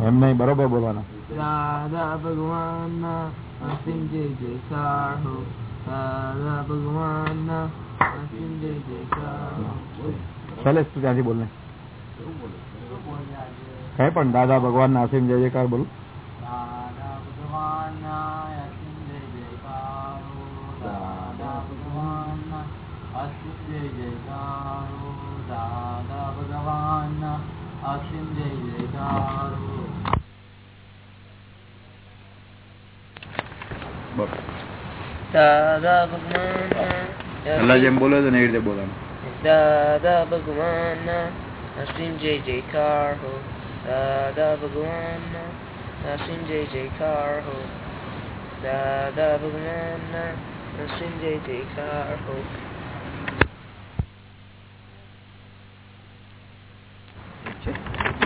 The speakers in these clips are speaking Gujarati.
એમ નહીં બરોબર બોલવાના. દાદા ભગવાન અસીમ જય જય હો દાદા ભગવાન અસીમ જય જય હો શૈલેષ તું ત્યાંથી બોલ ને કઈ પણ દાદા ભગવાન ના અસીમ જય જયકાર બોલ. દાદા ભગવાન અસીમ જય જયકાર. દાદા ભગવાન અસીમ જય જયકાર. દાદા ભગવાન અસીમ દાદા ભગવાન જેમ બોલે છે ને એ રીતે બોલવાનું દાદા ભગવાન અસીમ જય જયકાર હો. દાદા ભગવાન અસીમ જય જયકાર હો. દાદા ભગવાન અસીમ જય જયકાર હો.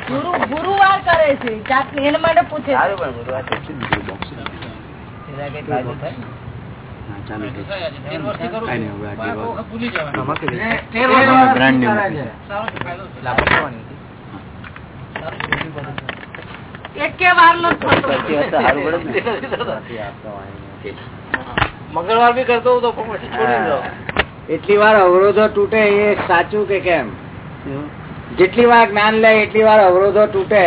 ગુરુ ગુરુવાર કરે છે. એના માટે પૂછે સારું પણ. મંગળવાર બી કરતો હતો એટલી વાર અવરોધો તૂટે એ સાચું કે કેમ? જેટલી વાર જ્ઞાન લે એટલી વાર અવરોધો તૂટે.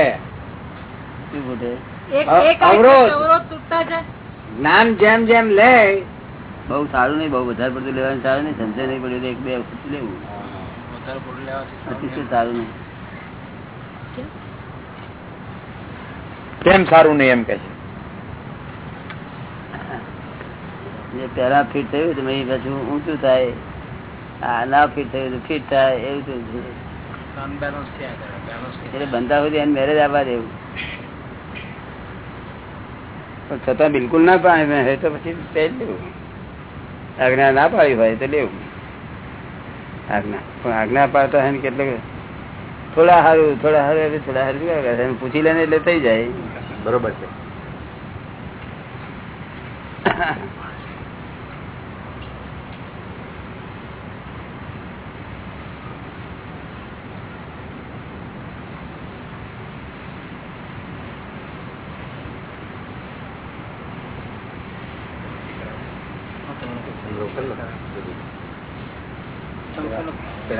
અવરોધ. અવરોધ તૂટતા જાય. જ્ઞાન જેમ જેમ લે બઉ સારું નહીં બઉ વધારે પડતું લેવાનું સારું નહીં સમજે નહીં પડ્યું એક બે વખત લેવું. અતિશય સારું નહીં. કેમ? સારું નહીં એમ કે છે? પેલા ફિટ થયું તો પછી ઊંચું થાય. આ ના ફિટ થયું તો ફિટ થાય એવું તો એટલે બનતા હોય એને મેરેજ આવવા દેવું. પણ છતાં બિલકુલ ના પાડે હોય તો પછી લેવું. આજ્ઞા ના પાડી હોય તો લેવું. આજ્ઞા પણ આજ્ઞા પાડતા હોય ને કેટલું થોડા સારું થોડા સારું થોડા સારું પૂછી લે એટલે થઈ જાય. બરોબર છે.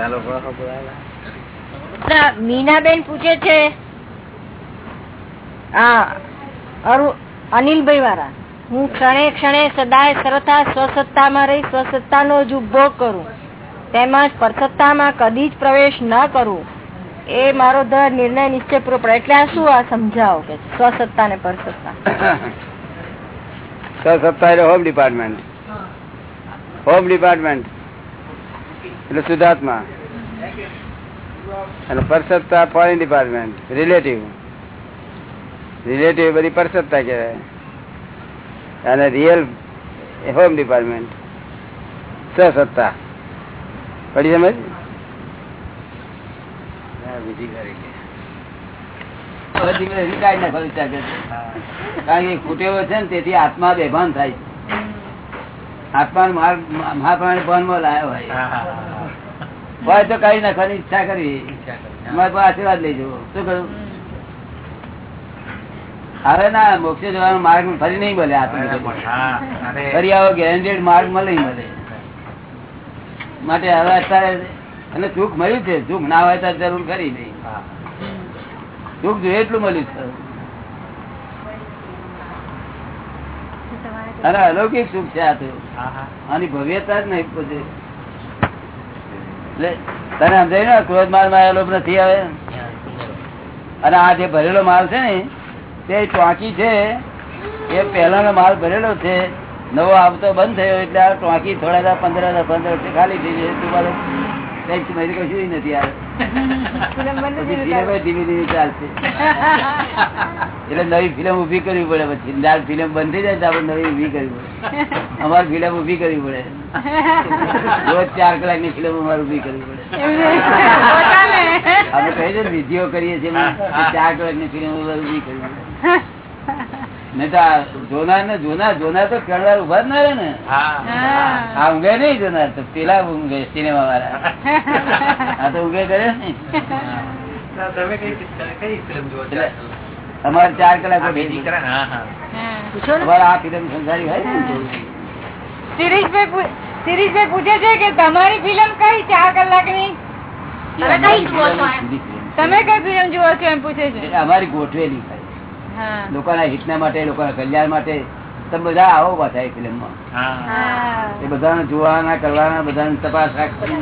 લોકો મીનાબેન પૂછે છે અનિલભાઈ વાળા હું ક્ષણે ક્ષણે સદાય સરથા સ્વસત્તામાં રહી સ્વસત્તાનો જ ઉપભોગ કરું. તેમજ પરસત્તામાં કદી જ પ્રવેશ ન કરું. એ મારો દર નિર્ણય નિશ્ચય પૂરો પડે. એટલે આ શું આ સમજાવો કે સ્વસત્તા ને પરસત્તા? સ્વસત્તા એટલે હોમ ડિપાર્ટમેન્ટ. Home department. એટલે શુદ્ધાત્મા અને પરસત્તા ફોરેન ડિપાર્ટમેન્ટ રિલેટિવ રિલેટિવ બધી પરસત્તા કહેવાય. અને રિયલ હોમ ડિપાર્ટમેન્ટ સસત્તા. પડી સમજ? છે. કારણ કે ખૂટેલો છે ને તેથી આત્મા બેભાન થાય છે. આત્મા મહાપ્રાણી ભાનમાં લાયો હોય. હોય તો કઈ નાખવાની ઈચ્છા કરી. આશીર્વાદ લઈ જવો શું કરું? હવે ના મોક્ષે જવાનો માર્ગ ફરી નહીં મળે ફરી આવો ગેરંટેડ માર્ગ મળે મળે. માટે હવે અત્યારે અને સુખ મળ્યું છે. સુખ ના હોય તો જરૂર કરી નહીં. સુખ જોઈએ એટલું મળ્યું છે. અરે અલૌકિક સુખ છે આ તો. આની ભવ્યતા જ નહીં તને સમજાય ને, ક્રોધ માલમાં લોભ નથી આવે? અને આ જે ભરેલો માલ છે ને, તે ટોંકી છે, એ પહેલાનો માલ ભરેલો છે, નવો આવતો બંધ થયો, એટલે આ ટોંકી થોડા પંદર હજાર, પંદર ખાલી થઈ જાય તું મારું મારી કશું નથી આવે પછી ફિલ્મ ય ધીમે ધીમે ચાલશે. એટલે નવી ફિલ્મ ઊભી કરવી પડે પછી. જ્યારે ફિલ્મ બંધ થઈ જાય તો આપણે નવી ઊભી કરવી પડે. અમારે ફિલ્મ ઊભી કરવી પડે. રોજ ચાર કલાકની ફિલ્મ અમારે ઊભી કરવી પડે. અમે કહીએ વિધિઓ કરીએ છીએ ચાર કલાકની ફિલ્મ ઊભી કરવી પડે. જોનાર ને જોનાર જોનાર તો કેળવાર ઊભા જ ના રે ને. આ ઊંઘે નહીં જોનાર તો પેલા ઊંઘે સિનેમા વાળા. આ તો ઊંઘે કરે ને. અમારે ચાર કલાક પૂછો ને. અમારે આ ફિલ્મ સંસારી હોય ને. શિરીષભાઈ પૂછે છે કે તમારી ફિલ્મ કઈ ચાર? જુદી film. તમે કઈ ફિલ્મ જુઓ છો એમ પૂછે છે? અમારી ગોઠવેલી લોકોના હિતના માટે લોકોના કલ્યાણ માટે તમે બધા આવો ઊભા થાય ફિલ્મમાં એ બધાને જોવાના કરવાના બધાને તપાસ રાખવાની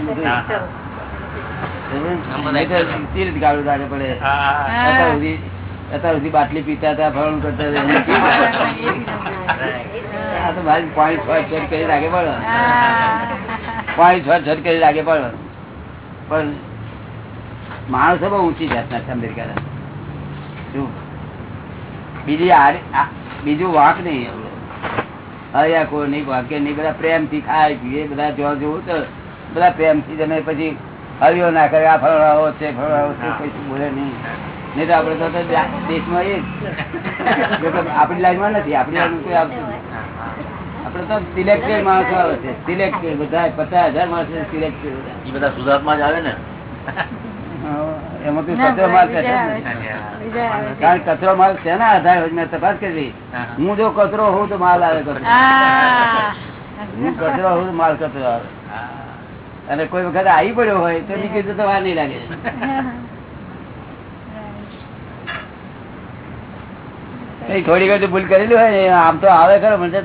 અત્યાર સુધી બાટલી પીતા હતા ફરણ કરતા તો મારી પાણી છ છ કરી લાગે પડે પાણી છ છ કરી લાગે પડે પણ માણસો બહુ ઊંચી જાતના છે અમેરિકાના. શું બીજી બીજું વાંક નહીં હયા કોઈ નહીં વાંકે નહીં. બધા પ્રેમથી ખાય પીએ બધા જોવા જોવું તો બધા પ્રેમથી તમે પછી હરિયો ના કરે. આ ફળવાઓ છે ફળવાઓ છે કશું બોલે નહીં. નહીં તો આપડે તો દેશમાં એ આપણી લાઈનમાં નથી. આપણી કોઈ આવતું આપડે તો સિલેક્ટેડ માણસો આવે છે. સિલેક્ટેડ બધા પચાસ હજાર માણસો સિલેક્ટેડ બધા સુધાર્થમાં જ આવે ને. એમાં કચરો માલ. કારણ કચરો માલ શેના આધારે? મેં તપાસ કરી હું. જો કચરો હોઉં તો માલ આવે કચરો. હું. કચરો હોઉં તો માલ કચરો આવે. અને કોઈ વખત આવી પડ્યો હોય તો નીકળી જતો વાર નહીં લાગે. કઈ થોડી ઘણી ભૂલ કરેલી હોય ને આમ તો આવે ખરો મને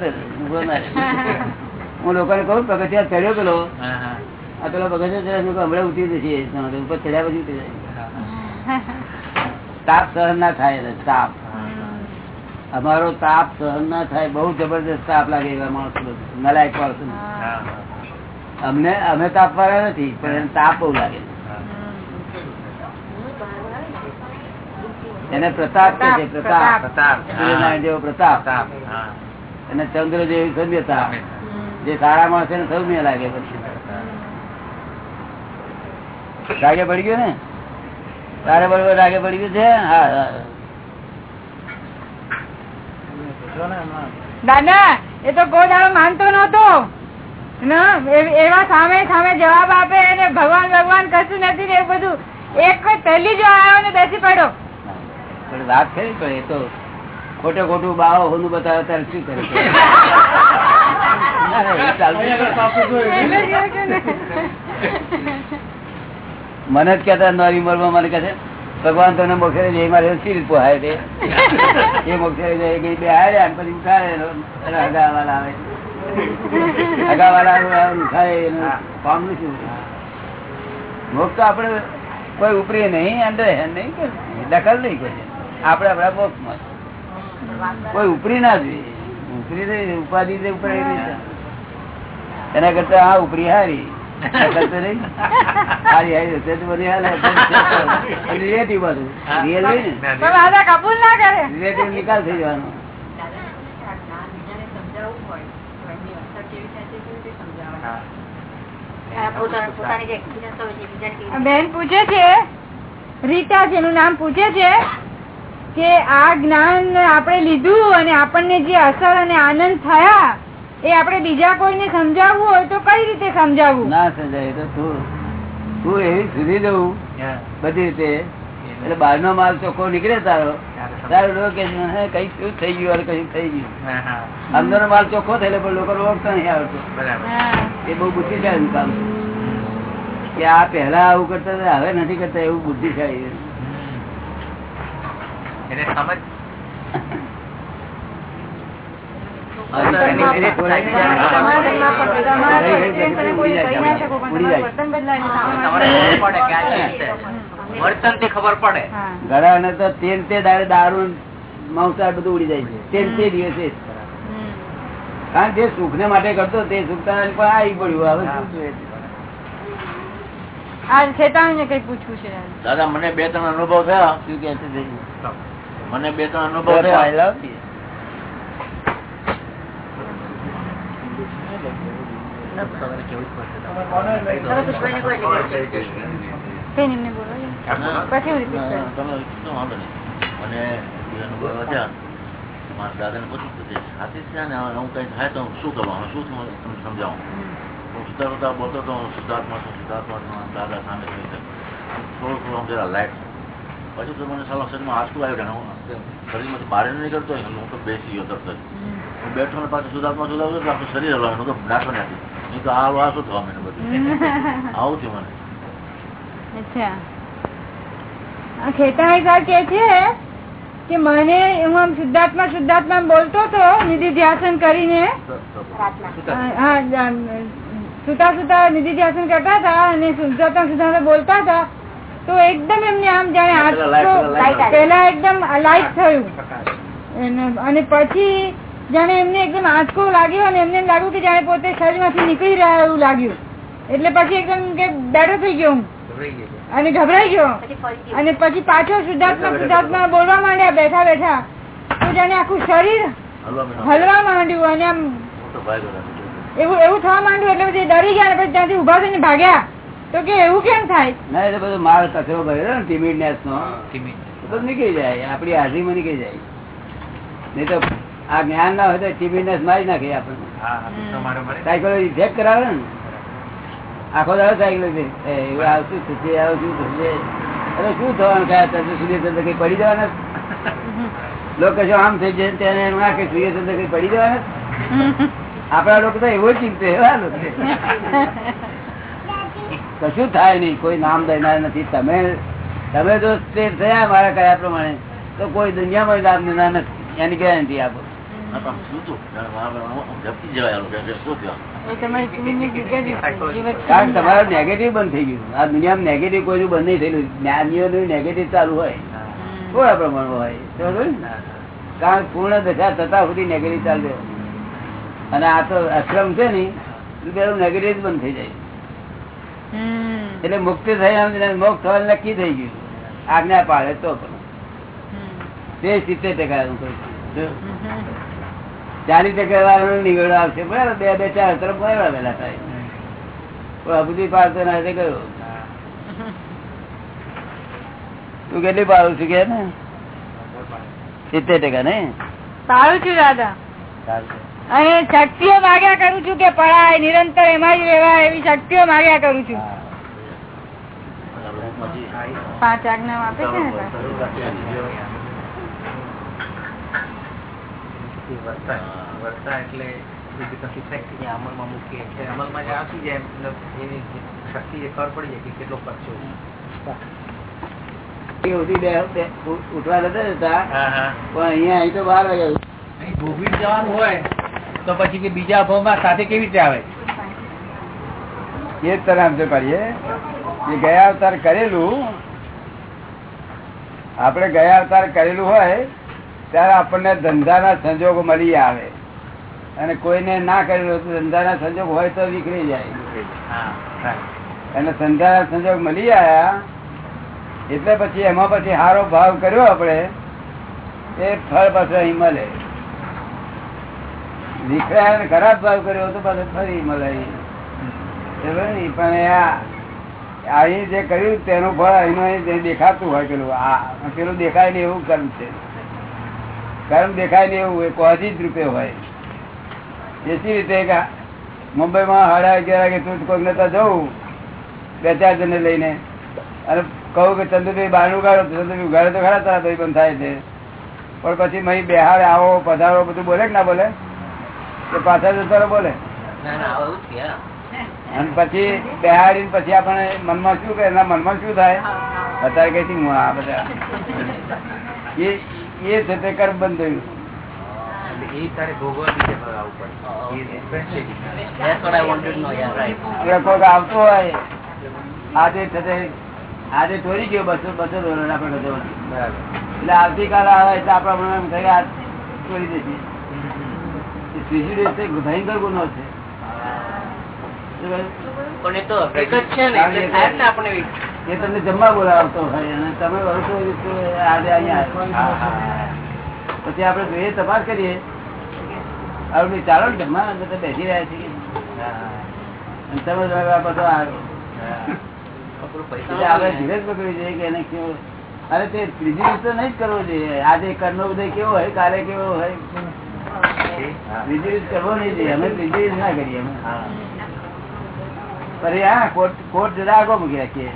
હું લોકોને કહું પગથિયા ચડ્યો પેલો. પેલો પગથિયા ચડ્યો મેં કહ્યું, હમણાં ઉતરી જશે ઉપર ચડ્યા પછી ઉતરી જાય. તાપ સહન ના થાય તાપ. અમારો તાપ સહન ના થાય બહુ જબરદસ્ત તાપ લાગે એવા માણસો નલાયક માણસો અમને અમે તાપ વાળા નથી પણ એને તાપ બહુ લાગે. એને પ્રતાપ કે છે પ્રતાપ. સૂર્યનારાયણ જેવો પ્રતાપ. અને ચંદ્ર જેવી સભ્યતા જે સારા માણસ એને સૌમ્ય લાગે પછી. રાગે પડી ગયો ને? તારે બરોબર રાગે પડી ગયું છે? હા હા. દાદા એ તો કોઈ દાડો માનતો નતો ના, એવા સામે સામે જવાબ આપે અને ભગવાન ભગવાન કશું નથી ને બધું. એક જ પહેલી જો આવ્યો ને બેસી પડો વાત ખરી પણ એ તો ખોટે ખોટું બાવો હોનું બતાવે ત્યારે શું કરે મને જ કહેતા નાની ઉંમરમાં મને કહે છે ભગવાન તને મોક્ષે લઈ મારે સી રીત પોહાય તે એ મોક્ષે જાય બે હારે અને પછી ઉઠાડે હગાવાલા આવે. હગાવાલા ઉઠાય એનું. શું? મોક્ષ તો આપણે કોઈ ઉપરી નહીં અંદર નહીં કે દખલ નહીં કોઈ આપણે આપણા મોક્ષમાં કોઈ ઉપરી ના જોઈએ. ઉપરી ઉપાધિ ઉપરી ઉપર એના કરતા આ ઉપરી હારી. બેન પૂછે છે, રીટા જેનું નામ પૂછે છે કે આ જ્ઞાન આપણે લીધું અને આપણને જે અસર અને આનંદ થયા એ આપણે બીજા કોઈને સમજાવવું હોય તો કઈ રીતે સમજાવવું? ના સમજાય તો તું તું એવી સુધી જવું બધી રીતે. એટલે બહાર નો માલ ચોખ્ખો નીકળે તારો. તારો લોકો કે કઈ શું થઈ ગયું અને કઈ થઈ ગયું. અંદર માલ ચોખ્ખો થયેલો પણ લોકો ઓળખતા નહીં આવતો. એ બહુ બુદ્ધિશાળી કામ કે આ પહેલા આવું કરતા હતા હવે નથી કરતા એવું બુદ્ધિશાળી એટલે ઘરમાં પણ તમારા experience અને કોઈ કહી ના શકો પણ તમારું વર્તનથી ખબર પડે હા. ને તો તેલ તે દાડે દારૂ માંસાહાર બધું ઉડી જાય છે તેલ તે દિવસે કારણ જે સુખ ને માટે કરતો તે સુખતા પણ આવી પડ્યું હવે શું જોઈએ? દાદા, મને બે ત્રણ અનુભવ થયા શું કે મને બે ત્રણ અનુભવ થયા લાવતી. સરસ ઉઠવાને કોઈ જગ્યાએ છે. કઈ એમને બોલો પછી હું repeat ના, કરું. તમે શું વાંધો નહીં. મને બે અનુભવ થયા મારા દાદાને પૂછ્યું કે તે છે ને હવે હું કઈ થાય તો હું શું કરવાનું શું તમને તમને સમજાવું હું સુતા બોલતો તો હું શુદ્ધાત્મા છું શુદ્ધાત્મા દાદા સામે. થોડું થોડું આમ જરા લાઈટ પછી તો મને સાલા શરીરમાં આંસુ આવ્યું હું શરીરમાંથી બહાર નીકળતો હું તો બેસી ગયો તરત જ બેઠો ને પાછું સુધાર્થમાં સુધારું તો આખું શરીર હલાવવાનું તો નાખો નાખી નહીં તો આ વાસો થવા મને બધું. આવું થયું મને. અચ્છા. આ કે છે કે મને હું શુદ્ધાત્મા શુદ્ધાત્મા બોલતો હતો નિધિ ધ્યાસન કરીને સુતા સુતા નિધિ ધ્યાસન કરતા હતા અને શુદ્ધાત્મા શુદ્ધાત્મા બોલતા હતા તો એકદમ એમને આમ જાણે પેલા એકદમ લાઈટ થયું. અને પછી જાણે એમને એકદમ આંચકો લાગ્યો અને એમને લાગ્યું કે જાણે પોતે શરીરમાંથી નીકળી રહ્યા એવું લાગ્યું. એટલે પછી એકદમ કે બેઠો થઈ ગયો અને ગભરાઈ ગયો. અને પછી પાછો શુદ્ધાત્મા શુદ્ધાત્મા બોલવા માંડ્યા બેઠા બેઠા. તો જાણે આખું શરીર હલવા માંડ્યું. અને આમ. એવું એવું થવા માંડ્યું એટલે પછી ડરી ગયા અને પછી ત્યાંથી ઊભા થઈને ભાગ્યા. તો કે એવું કેમ થાય? ના એટલે તો બધું માલ કચરો ભરેલો ને ટીમિડનેસ નો. નીકળી જાય આપડી હાજરીમાં નીકળી જાય. નહીં તો આ જ્ઞાન ના હોય તો ટીબીનેસ મારી નાખે આપણને. સાયકોલોજી ચેક કરાવે ને. આખો દાડો સાયકોલોજી એવું આવશું થશે આવશું શું થશે અરે શું થવાનું કયા તરત સૂર્યચંદ્ર કઈ પડી જવાના લોકો જો આમ થઈ જાય તેને એમ ના કે સૂર્યચંદ્ર કઈ પડી જવાના આપણા લોકો તો એવો ચિંતે એવા લોકો. કશું થાય નહીં કોઈ નામ દેનાર નથી. તમે તમે જો સ્ટેટ થયા મારા કયા પ્રમાણે તો કોઈ દુનિયામાં નામ દેનાર નથી. એની ગેરંટી આપો. તમારું નેગેટિવ બંધ થઈ ગયું આ દુનિયામાં નેગેટિવ કોઈ બંધ નહીં થયેલું જ્ઞાનીઓનું નેગેટિવ ચાલુ હોય થોડા પ્રમાણ હોય કારણ પૂર્ણ દશા થતા સુધી નેગેટિવ ચાલુ અને આ તો અક્રમ છે ને પેલું નેગેટિવ બંધ થઈ જાય એટલે મુક્તિ થઈ મોક્ષ થવાનું નક્કી થઈ ગયું આજ્ઞા પાડે તો પણ તે સિત્તેર ટકા ચાલીસ ટકા વાળાનો નિવેડો આવશે. બરાબર બે બે ચાર તરફ બરાબર વેલા થાય. પણ અબુધી પાડતો ના તે ગયો તું કેટલી પાડું છું કે ને? સિત્તેર ટકા ને? પાડું છું દાદા. અને શક્તિઓ માગ્યા કરું છું કે પડાય નિરંતર એમાં જ રહેવાય એવી શક્તિઓ માગ્યા કરું છું. પાંચ આજ્ઞા આપે છે ને પાછું. વર્તા એટલે અમલમાં મૂકીએ એટલે અમલમાં જે આપી જાય મતલબ એની શક્તિ એ ખબર પડી જાય કે કેટલો ખર્ચો. ઉઠવા નતા જતા હા હા. પણ અહીંયા અહીં તો બાર વાગ્યા ભોગવી જવાનું હોય તો પછી કે બીજા ભાવમાં સાથે કેવી રીતે આવે? એ જ તરફ કરીએ કે ગયા અવતાર કરેલું. આપણે ગયા અવતાર કરેલું હોય ત્યારે આપણને ધંધાના સંજોગ મળી આવે. અને કોઈને ના કરેલો તો ધંધાના સંજોગ હોય તો નીકળી જાય. અને ધંધાના સંજોગ મળી આવ્યા એટલે પછી એમાં પછી સારો ભાવ કર્યો આપણે એ ફળ પાસે અહીં મળે. નીકળ્યા અને ખરાબ ભાવ કર્યો તો પાછો ફરી મળે. પણ આ અહીં જે કર્યું તેનું ફળ અહીંનું અહીં દેખાતું હોય પેલું આ પેલું દેખાય ને એવું કર્મ છે. કર્મ દેખાય ને એવું એ કોઝી જ રૂપે હોય. એસી રીતે મુંબઈમાં સાડા અગિયાર વાગે તું કોઈક નતા જવું બે ચાર જણને લઈને. અને કહું કે ચંદુભાઈ બહાર ઉગાડો તો ચંદુભાઈ ઉગાડે તો ખરા તારા ભાઈ બંધ થાય છે. પણ પછી મહી બેહાડે આવો પધારો બધું બોલે કે ના બોલે? તો પાછા જતા બોલે? ના ના આવું જ કે, હા. અને પછી બેહાડી પછી આપણે મનમાં શું કે એના મનમાં શું થાય? અત્યારે કઈ હું આ બધા. એ છે તે કર્મ બંધ થયું. એટલે આવતો હોય આજે આજે ચોરી ગયો બસો બસો ડોલર આપણે બરાબર. આવતીકાલે આવે એટલે આપણા મને કે આ ચોરી દેશે ભયંકર ગુનો છે. પણ એ તો હકીકત છે ને આપણે એ તમને જમવા બોલાવતો હોય અને તમે વર્ષો આજે અહીંયા. પછી આપણે જોઈએ તપાસ કરીએ. આપણે ચાલો ને જમવા અંદર બેસી રહ્યા છીએ. તમે બધો આપણે ધીરજ પકડી જોઈએ કે એને કેવો અરે તે ત્રીજી રીત તો નહીં જ કરવો જોઈએ. આજે કરનો ઉદય કેવો હોય કાલે કેવો હોય? ત્રીજી રીત કરવો નહીં જોઈએ. અમે ત્રીજી રીત ના કરીએ. અમે હા. હા કોર્ટ કોર્ટ જરા આગો મૂકી રાખીએ.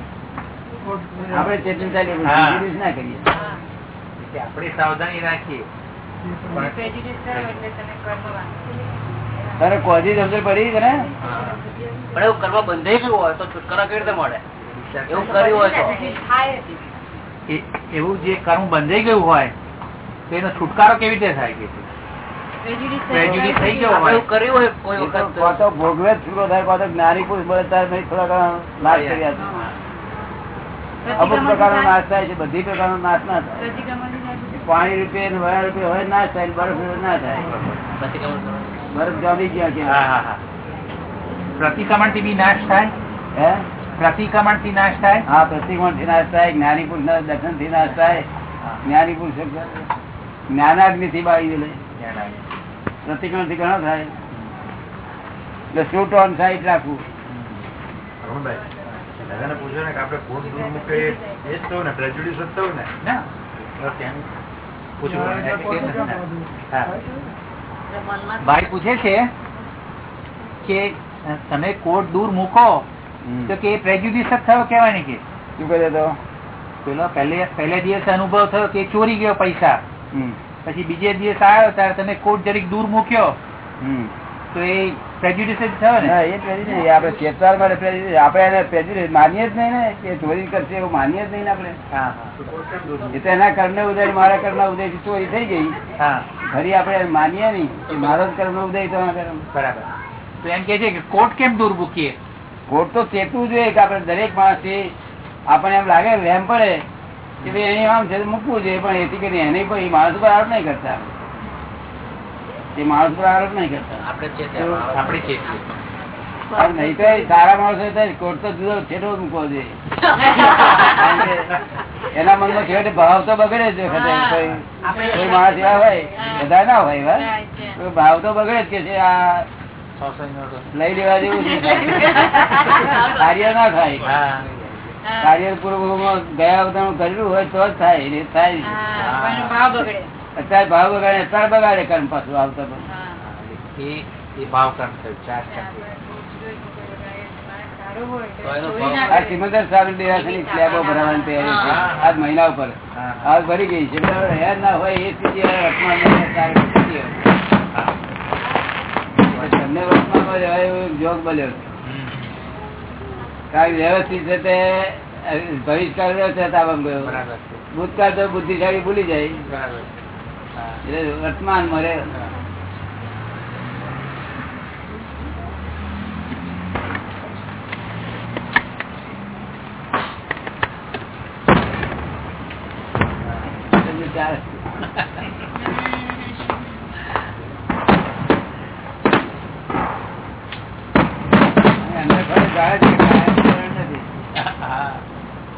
આપણે ચેતન ના કરીએ. આપણે સાવધાની રાખીએ. સમજ પડી પણ એવું કરવા બંધાઈ ગયું હોય તો છુટકારો કેવી રીતે મળે? એવું કર્યું હોય તો. એવું જે કર્મ બંધાઈ ગયું હોય તો એનો છુટકારો કેવી રીતે થાય કે? થઈ ગયો એવું કર્યું હોય તો વખત કાં તો ભોગવે જ છૂટો થાય જ્ઞાની પુરુષ બળે ત્યારે થોડા ઘણા નાશ કર્યા છે. અમુક પ્રકારનો નાશ થાય છે બધી પ્રકારનો નાશ ના થાય. પાણી રૂપે વયા રૂપે હોય નાશ થાય બરફ રૂપે ના થાય. બરફ જામી ગયા કે હા હા હા. પ્રતિક્રમણથી બી નાશ થાય? હે? પ્રતિક્રમણથી નાશ થાય? હા પ્રતિક્રમણથી નાશ થાય જ્ઞાની પુરુષ ના દર્શનથી નાશ થાય. જ્ઞાની પુરુષ જ્ઞાનાગ્નિ થી બાળી દે પ્રતિક્રમણથી ઘણો થાય. એટલે શૂટ ઓન સાઈડ રાખવું? દાદાને પૂછો ને કે આપણે કોણ દૂર મૂકે એ જ થયું ને પ્રેજ્યુડિસ જ થયું ને. ભાઈ પૂછે છે કે તમે કોટ દૂર મૂકો તો કે પ્રેજ્યુડિસ જ થયો કેવાય ને કે. શું કહે તો? પેલો પહેલે પહેલે દિવસે અનુભવ થયો કે ચોરી ગયો પૈસા. હમ. પછી બીજે દિવસ આવ્યો ત્યારે તમે કોટ જરીક દૂર મૂક્યો. હમ. તો એ માનીએ જ નહીં ને કે ચોરી કરશે એવું માનીએ જ નહીં ને આપણે. હા હા. એ તો એના કર્મ ઉદય મારા કર્મ ઉદય ચોરી થઈ ગઈ. ફરી આપણે માનીએ નહીં કે મારો કર્મ ઉદય તો કર્મ. બરાબર. તો એમ કે છે કે કોટ કેમ દૂર મૂકીએ? કોટ તો ચેતવું જોઈએ કે આપણે દરેક માણસ આપણને એમ લાગે વહેમ પડે કે ભાઈ એની આમ મૂકવું જોઈએ પણ એથી કરીને એને પણ માણસ ઉપર આરોપ નહીં કરતા. એ માણસ પર આરોપ નહીં કરતા. નહીં તો સારા માણસો કોર્ટ કોટ તો જુદો છેટો મૂકવો જોઈએ. એના મનમાં છેવટે ભાવ તો બગડે જ કોઈ કોઈ માણસ એવા હોય બધા ના હોય એવા ભાવ તો બગડે જ કે છે આ લઈ લેવા જેવું કાર્ય ના થાય. કાર્ય પૂર્વક ગયા બધા કરેલું હોય તો જ થાય થાય ભાવ બગડે. અત્યારે ભાવ બગાડે અત્યારે બગાડે કર્મ પાછું આવતા પણ ભાવ કર્મ થયું ચાર ટકા. તો એનો ભાવ આ સિમંદર સ્વામી દેરાસરની સ્લેબો ભરાવાની તૈયારી આજ મહિના ઉપર. આજ ભરી ગઈ છે. હેર ના હોય એ સ્થિતિ હવે વર્તમાનમાં સારી સ્થિતિ હોય. તમને વર્તમાનમાં રહેવાય એવો જોગ બન્યો. કારણ વ્યવસ્થિત છે તે ભવિષ્યકાળ વ્યવસ્થિત આવવા ગયો. ભૂતકાળ તો બુદ્ધિશાળી ભૂલી જાય. બરાબર. એટલે વર્તમાન મળે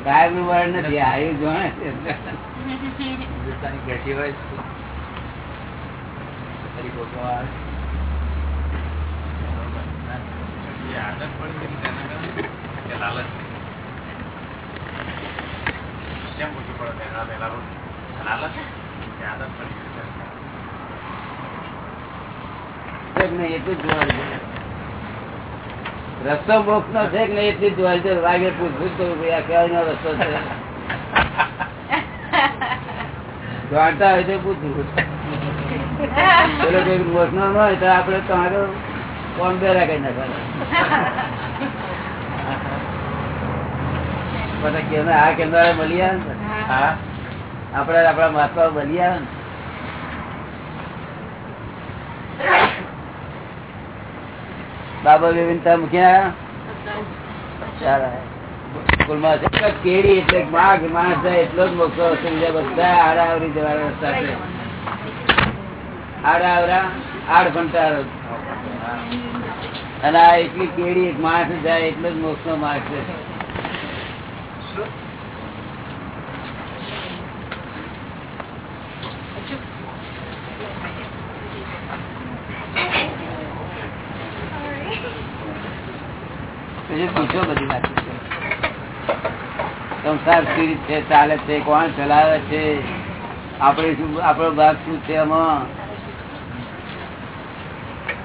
ગાયબનું વર્ણ નથી. આયુ જોણે છે હિન્દુસ્તાની બેઠી હોય છે. ફરી ભગવાન. છે કે નહીં એટલું જોવાનું રસ્તો મોક્ષ નો છે કે નહીં એટલી જ જોવાની છે. વાગે પૂછવું ભાઈ આ નો રસ્તો છે. જાણતા હોય તો પૂછવું પેલો કોઈ મોક્ષ નો ન હોય તો આપડે તમારો કોણ બે કઈ નાખવાના. આ કેન્દ્ર મળી આવે ને? આપડે આપડા મહાત્મા બની આવે ને? બાબા વિવિધતા મૂક્યા કેરી એટલે માઘ માણસ એટલો જ મોક્ષ બીજા બધા આડા આવરી જવાના રસ્તા છે. આડા આવરા આડ ઘંટા અને આ એટલી કેરી એક માણસ જાય એટલો જ મોક્ષ નો માર્ગ છે. પછી પૂછો બધી વાત સંસાર કેવી છે ચાલે છે કોણ ચલાવે છે આપણે શું આપણો ભાગ શું છે એમાં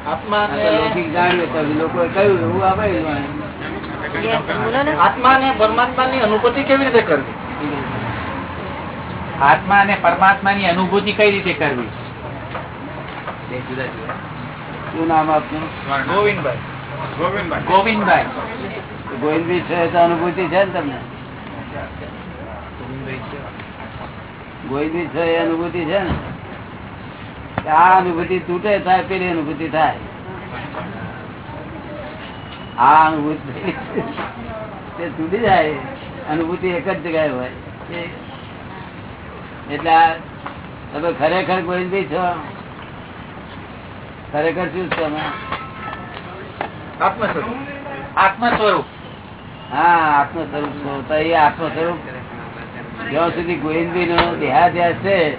આત્મા લૌકિક જાણ્યું તો લોકોએ કહ્યું એવું આપણે જાણ્યું. ને અને પરમાત્મા ની અનુભૂતિ કેવી રીતે કરવી? આત્મા અને પરમાત્મા ની અનુભૂતિ કઈ રીતે કરવી? શું નામ આપનું? ગોવિંદભાઈ. ગોવિંદભાઈ. તો અનુભૂતિ છે ને તમને? ગોવિંદભાઈ છે. એ અનુભૂતિ છે ને? આ અનુભૂતિ તૂટે થાય પેલી અનુભૂતિ થાય. આ અનુભૂતિ તે તૂટી જાય. અનુભૂતિ એક જ જગ્યાએ હોય. એટલે તમે ખરેખર ગોવિંદભાઈ છો? ખરેખર શું છો તમે? આત્મ સ્વરૂપ આત્મ સ્વરૂપ હા આત્મ સ્વરૂપ એ આત્મ સ્વરૂપ જ્યાં સુધી ગોવિંદભાઈ નો દેહાદ્યાસ છે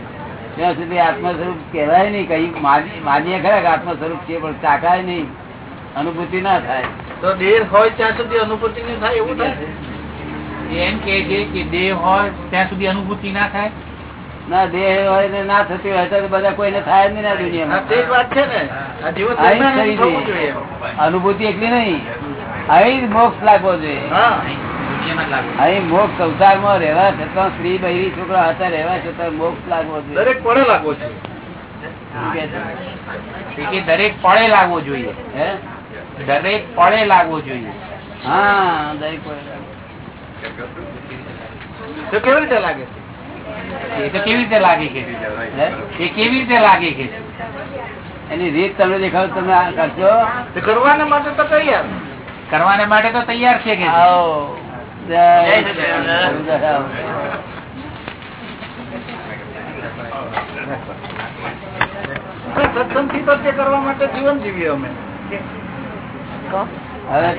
ત્યાં સુધી આત્મ સ્વરૂપ કહેવાય નહીં. કઈ માની- માનીએ ખરા આત્મ સ્વરૂપ છે પણ ચાકાય નહીં. અનુભૂતિ ના થાય. તો દેહ હોય ત્યાં સુધી અનુભૂતિ નહીં થાય એવું થાય? એમ કે છે કે દેહ હોય ત્યાં સુધી અનુભૂતિ ના થાય. ના દેહ હોય ને ના થતી હોય તો બધા કોઈને થાય જ નહીં ના દુનિયામાં. જોઈએ. અનુભૂતિ એટલી નહીં. અહીં મોક્ષ લાગવો જોઈએ. અહીં મોક્ષ સંસારમાં રહેવા છતાં સ્ત્રી બહેરી છોકરા હતા રહેવા છતાં મોક્ષ લાગવો જોઈએ. દરેક પડે લાગવો છે? દરેક પડે લાગવો જોઈએ. હે? દરેક પડે લાગવો જોઈએ. હા દરેક પડે. તો કેવી રીતે લાગે છે? એ તો કેવી રીતે લાગે છે? એ કેવી રીતે લાગે છે? એની રીત તમે દેખાવ તમે કરશો કરવાના માટે તો તૈયાર. કરવાના માટે તો તૈયાર છે કે. સત્સંગથી કરવા માટે જીવન જીવીએ અમે. હવે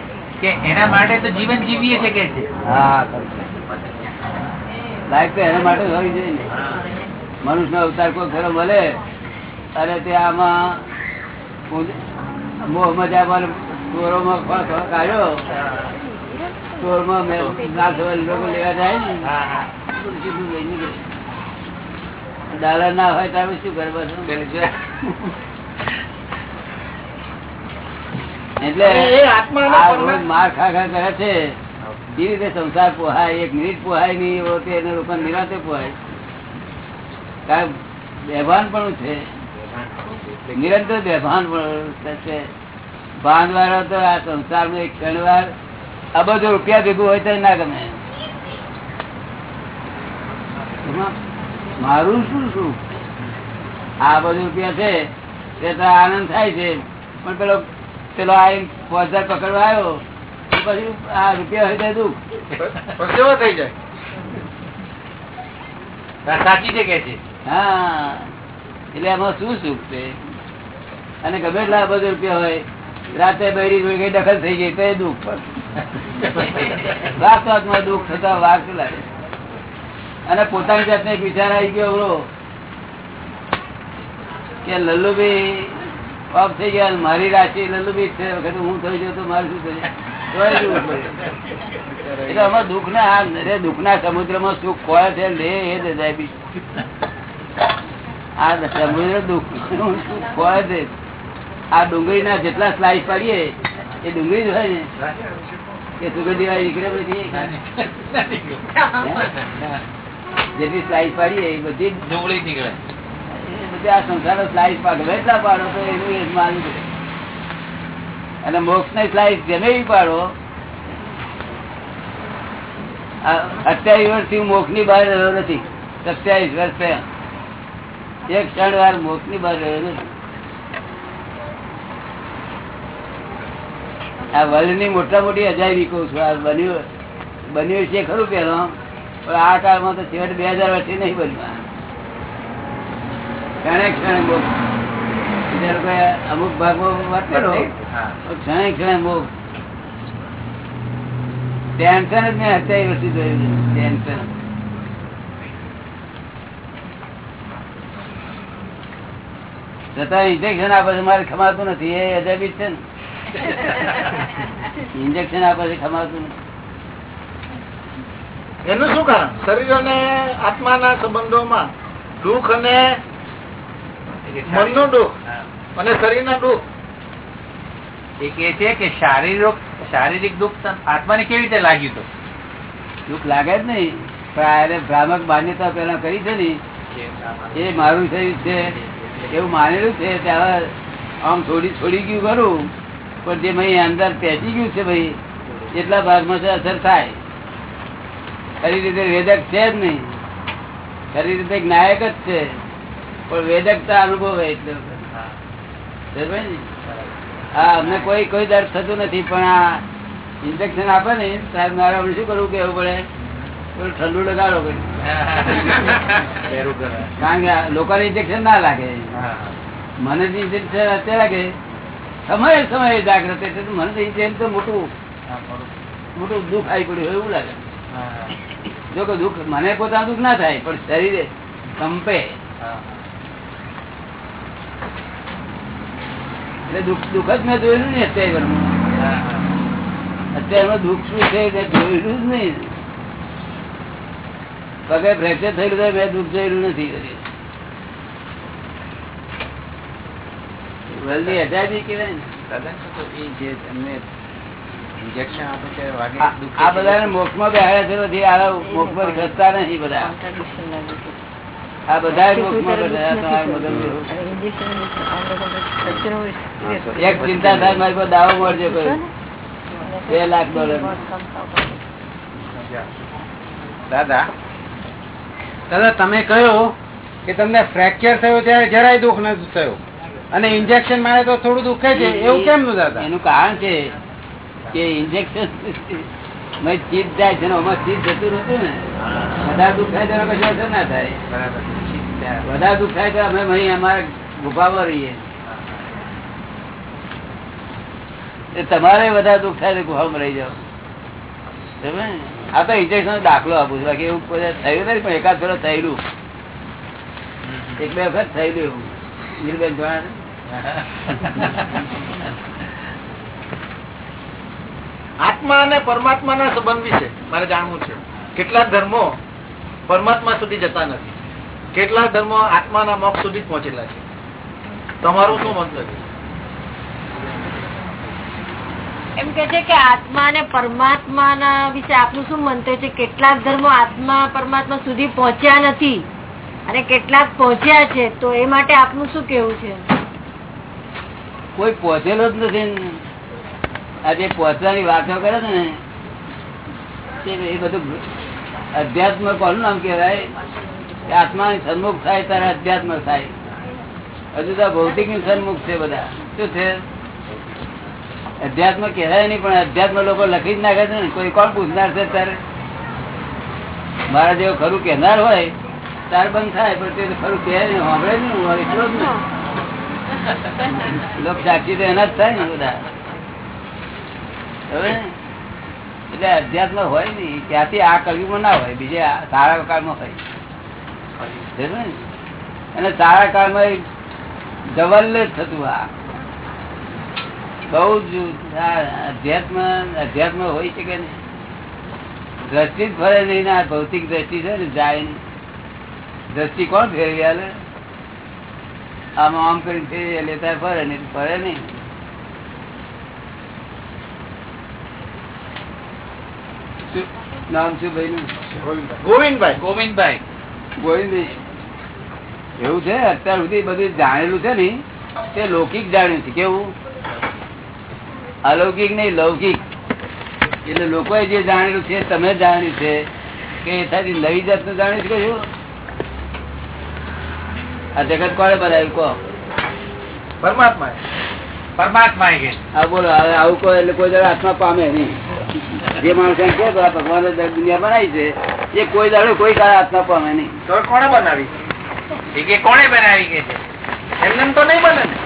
કે એના માટે તો જીવન જીવીએ છે કે છે? હા લાઈફ તો એના માટે હોવી જોઈએ મનુષ્ય અવતાર કોઈ ખરો મળે અને તે આમાં પૂજ- મોહ ચોરોમાં ફળ કાઢ્યો ચોરમાં ના લોકો લેવા જાય ને. હોય તો શું કરવા એટલે માર ખા ખા કરે છે. એ રીતે સંસાર પોહાય, એક મિનિટ પોહાય નહીં, એવો તે એને લોકો નિરાતે પોહાય. કારણ બેભાન પણ છે. નિરંતર બેભાન પણ છે ભાન વાળો તો આ સંસારનો એક ક્ષણ વાર અબજો રૂપિયા ભેગું હોય તો ના ગમે. મારું શું શું? આ બધું રૂપિયા છે તે તો આનંદ થાય છે. પણ પેલો પેલો આ પાંચ પકડવા આવ્યો. પછી આ રૂપિયા હોય તો દુઃખ થઈ જાય? સાચી છે કે છે? હા. એટલે એમાં શું સુખ છે? અને ગમે એટલા બધો રૂપિયા હોય રાતે બૈરી જોઈ ગઈ દખલ થઈ ગઈ તો એ દુઃખ પણ. રાતમાં દુઃખ થતા શું લાગે? અને પોતાની જાતને વિચાર આવી ગયો અવળો કે લલ્લુભાઈ ઓફ થઈ ગયા મારી રાશિ લલ્લુભાઈ છે. વખત હું થઈ ગયો તો મારું શું થઈ પડે. એટલે આમાં દુઃખ ના દુઃખ ના સમુદ્રમાં સુખ ખોળે છે લે એ જ આ સમુદ્ર દુઃખનું સુખ ખોળે છે. આ ડુંગળી ના જેટલા સ્લાઇસ પાડીએ એ ડુંગળી જ હોય ને. કે સુગંધી વાળી નીકળે પછી. જેટલી સ્લાઇસ પાડીએ એ બધી ડુંગળી નીકળે. બધી આ સંસાર સ્લાઇસ પાડો. એટલા પાડો તો એનું એ માલ. અને મોક્ષ ને સ્લાઇસ જેને પાડો. અઠ્યાવીસ વર્ષથી હું મોક્ષની બહાર રહ્યો નથી. સત્યાવીસ વર્ષ એક ક્ષણ વાર મોક્ષની બહાર રહ્યો નથી. આ વર્લ્ડની મોટા મોટી અજાયબી કહું છું. આ બન્યું બન્યું છે ખરું પેલો. પણ આ કાળમાં તો છેવટે બે હજાર વર્ષથી નહીં બન્યું. ક્ષણે ક્ષણે મોક્ષ અમુક ભાગમાં વાત કરો. ક્ષણે ક્ષણે અમુક ટેન્શન જ મેં અત્યારે વર્ષથી જોયું છે. ટેન્શન. છતાં ઇન્જેક્શન આપે છે મારે ખમાતું નથી એ અજાબી છે ને. ઇન્જેક્શન આપે છે ખમાતું નથી. એનું શું કારણ? શરીર અને આત્માના સંબંધોમાં દુઃખ અને મનનું દુઃખ. અને શરીરના દુઃખ. એ કે છે કે શારીરિક શારીરિક દુઃખ આત્માને કેવી રીતે લાગ્યું તો? દુઃખ લાગે જ નહીં પણ ભ્રામક માન્યતા પેલા કરી છે ને એ મારું શરીર છે એવું માનેલું છે ત્યારે આમ થોડી છોડી ગયું ખરું પણ જે ભાઈ અંદર પેચી ગયું છે ભાઈ એટલા ભાગમાં છે અસર થાય. ખરી રીતે વેદક છે જ નહીં. ખરી રીતે એક નાયક જ છે. પણ વેદકતા અનુભવે એટલે? હા અમને કોઈ કોઈ દર્દ થતું નથી પણ આ ઇન્જેક્શન આપે ને સાહેબ મારા શું કરવું કેવું પડે? ઠંડુ લગાડો કારણ કે લોકોને ઇન્જેક્શન ના લાગે. મને ઇન્જેક્શન અત્યારે લાગે. સમય સમયે જાગ્રત એટલે મને તો ઇન્જેક્શન તો મોટું મોટું. દુઃખ આવી પડ્યું એવું લાગે. જો કે દુઃખ મને પોતાનું દુઃખ ના થાય પણ શરીરે કંપે દુઃખ દુઃખ જ મેં જોયેલું નહીં અત્યારે અત્યારે દુઃખ શું છે તે જોયેલું જ નહીં પગે ફ્રેક્ચર થયેલું તો મેં દુઃખ જોયેલું નથી. વલ્લી અજાયબી કહેવાય ને. ઇન્જેક્શન આપે છે આ- આ બધાને મોક્ષમાં બેહાડ્યા છે નથી મોક્ષમાં ખસતા નથી બધા આ બધા. એક ચિંતા થાય મારી પાસે દાવો મળજો બે લાખ ડોલર દાદા દાદા તમે કહ્યું કે તમને ફ્રેક્ચર થયું ત્યારે જરાય દુઃખ નથી થયું. અને ઇન્જેક્શન મારે તો થોડું દુખે છે. એવું કેમ નું દાદા? એનું કારણ છે કે ઇન્જેક્શન ચીજ જાય છે ચીજ જતું નતું ને વધારે દુઃખ થાય તો કશું અસર ના થાય. વધારે દુઃખ થાય તો અમે અહીં ગુફામાં રહીએ. તમારે વધારે દુઃખ થાય તો ગુફામાં રહી જાઓ. આ તો ઇન્જેક્શન દાખલો આપું છું. બાકી એવું થયું નથી, પણ એકાદ ફેરો થયેલું. એક બે વખત થયેલું એવું. નીલબેન જોયા આત્મા અને પરમાત્માના સંબંધ વિશે મારે જાણવું છે. કેટલા ધર્મો પરમાત્મા સુધી જતા નથી. કેટલા ધર્મો આત્માના મોક્ષ સુધી પહોંચેલા છે. તમારું શું મંતવ્ય છે? એમ કે છે કે આત્મા અને પરમાત્મા ના વિશે આપનું શું મંતવ્ય છે? કેટલાક ધર્મો આત્મા પરમાત્મા સુધી પહોંચ્યા નથી અને કેટલાક પહોંચ્યા છે તો એ માટે આપનું શું કેવું છે? કોઈ પહોંચેલો જ નથી. આ જે પહોંચવાની વાતો કરે છે ને એ બધું અધ્યાત્મ કોનું નામ કહેવાય? આત્મા સન્મુખ થાય ત્યારે અધ્યાત્મ થાય. હજુ તો ભૌતિકની સન્મુખ છે બધા. શું છે? અધ્યાત્મ કહેવાય નહીં પણ અધ્યાત્મ લોકો લખી જ નાખે છે ને. કોઈ કોણ પૂછનાર છે ત્યારે મારા જેવો ખરું કહેનાર હોય તાર બંધ થાય પણ તે ખરું કહે સાંભળે જ નહીં એટલો જ નહીં. લોક સાક્ષી તો એના જ થાય ને બધા. એટલે અધ્યાત્મ હોય ને ત્યાંથી આ કલયુગમાં ના હોય, બીજે સારા કાળમાં હોય. અને સારા કાળમાં જવલ્લે થતું આ. બહુ જ અધ્યાત્મ અધ્યાત્મ હોય છે કે દ્રષ્ટિ જ ફરે નહીં ના ભૌતિક દ્રષ્ટિ છે ને, જાય દ્રષ્ટિ કોણ ફેરવી આલે? આમ આમ ફેરવી લેતા ફરે નહીં ફરે નહીં. નામ શું ભાઈ ગોવિંદભાઈ. ગોવિંદભાઈ. ગોવિંદભાઈ. એવું છે? અત્યાર સુધી બધું જાણેલું છે ને? તે લૌકિક જાણ્યું છે. કેવું? અલૌકિક નહીં લૌકિક. એટલે લોકોએ જે જાણેલું છે તમે જાણ્યું છે કે એથી નવી જાતનું જાણ્યું છે કશું આ જગત કોને બનાવ્યું? કહો. પરમાત્મા પરમાત્મા બોલો. હવે આવું કોઈ એટલે કોઈ જરા હાથમાં પામે નહીં. જે માણસ એમ કે ભગવાન દુનિયા બનાવી છે. એ કોઈ દાડો કોઈ કાળે હાથ ના પામે નહીં. તો કોને બનાવી? એ કે કોણે બનાવી કે છે? એમને તો નહીં બને ને.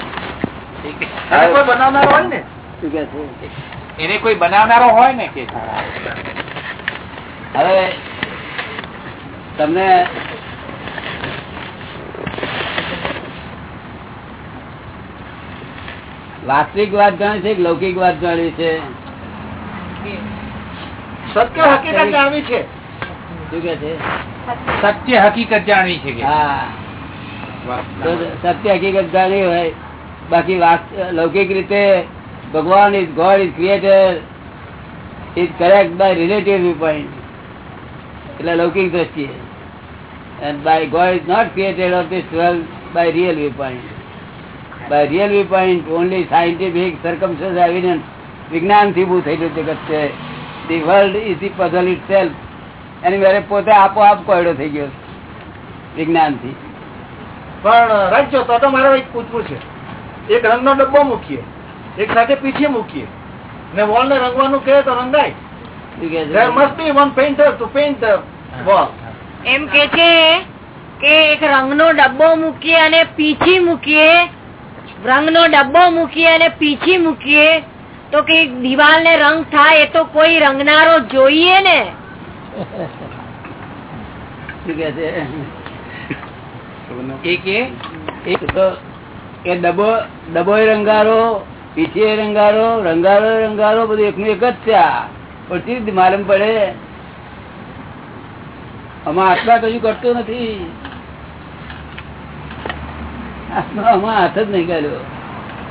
એ કે એને કોઈ બનાવનારો હોય ને? શું કે છે? એને કોઈ બનાવનારો હોય ને કે? હવે તમને વાસ્તવિક વાત જાણી છે લૌકિક વાત જાણી છે? સત્ય હકીકત જાણવી છે. શું કે છે? સત્ય હકીકત જાણવી છે કે. હા. સત્ય હકીકત જાણી હોય. બાકી વાસ્ત- લૌકિક રીતે ભગવાન is god is creator is correct by relative view point એટલે લૌકિક દ્રષ્ટિએ. And by god is not created of this world by real view point by real view point only scientific circumstance evidence વિજ્ઞાનથી ઉભું થયેલું જગત છે. The world is the puzzle itself એની મારે પોતે આપોઆપ કોયડો થઈ ગયો વિજ્ઞાનથી. પણ રાખજો તો તો મારે એક પૂછવું છે. એક રંગનો ડબ્બો મૂકીએ એક સાથે પીછે મૂકીએ ને વોલ ને રંગવાનું કહે તો રંગાય. there must be one painter to paint the wall. એમ કે છે કે એક રંગનો ડબ્બો મૂકીએ અને પીછી મૂકીએ રંગનો ડબ્બો મૂકીએ અને પીછી મૂકીએ તો કે દિવાલ ને રંગ થાય એ તો કોઈ રંગનારો જોઈએ ને. ડબ્બો ડબ્બો રંગારો, પીછી રંગારો રંગારો એક જ છે પછી માલમ પડે? આમાં આત્મા કશું કરતો નથી. આમાં હાથ જ નહીં કર્યો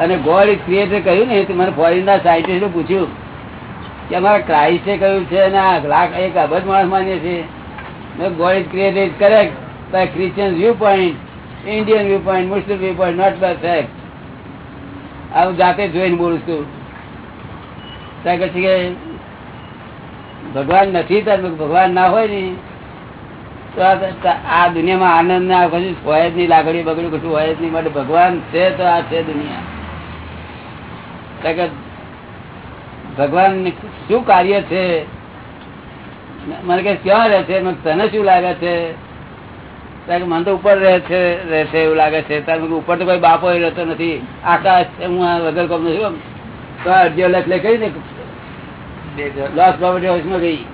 અને ગોડ ઇઝ ક્રિએટર કહ્યું ને, મને ફોરેન ના સાયન્ટિસ્ટે પૂછ્યું કે અમારા ક્રાઇસ્ટે કહ્યું છે અને આ લાખ, એક અબજ માણસ માન્ય છે. God is created correct by Christian view point Indian view point Muslim view point not by fact આ હું જાતે જોઈને બોલું છું. ત્યાં કહે છે કે ભગવાન નથી ત્યારે ભગવાન ના હોય ને, તો આ- દુનિયામાં આનંદ ના કશું હોય જ નહીં લાગણી બગડી કશું હોય જ નહીં, માટે ભગવાન છે તો આ છે દુનિયા. ત્યાં ભગવાન શું કાર્ય છે? મને કે ક્યાં રહે છે? તને શું લાગે છે? મને તો ઉપર રહે છે રહેશે એવું લાગે છે. ઉપર તો કોઈ બાપો રહેતો નથી. આકાશ હું આ વગર કોમ? નથી તો લખ લખ કરી ને લોસ પ્રોપર્ટી હાઉસમાં ગઈ.